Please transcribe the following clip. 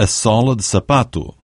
a sola de sapato.